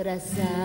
coração.